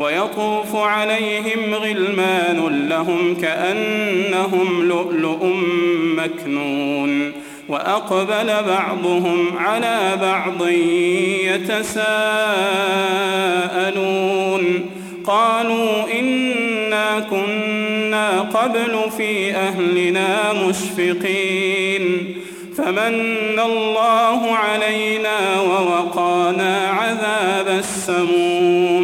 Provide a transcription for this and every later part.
ويطوف عليهم غلمان لهم كأنهم لؤلؤ مكنون وأقبل بعضهم على بعض يتساءلون قالوا إنا كنا قبل في أهلنا مشفقين فمن الله علينا ووقانا عذاب السموم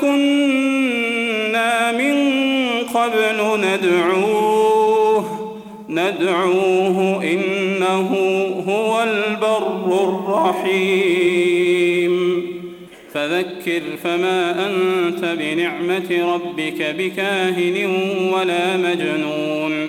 كنا من قبل ندعوه ندعوه إنه هو البر الرحيم. فذكر فما أنت بنعمة ربك بكاهن ولا مجنون.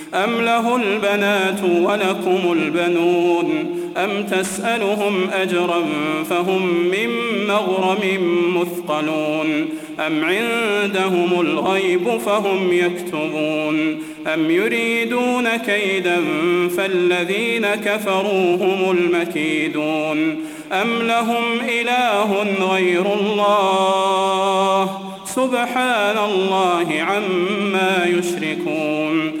أم له البنات ولكم البنون أم تسألهم أجرا فهم من مغرم مثقلون أم عندهم الغيب فهم يكتبون أم يريدون كيدا فالذين كفروا هم المكيدون أم لهم إله غير الله سبحان الله عما يشركون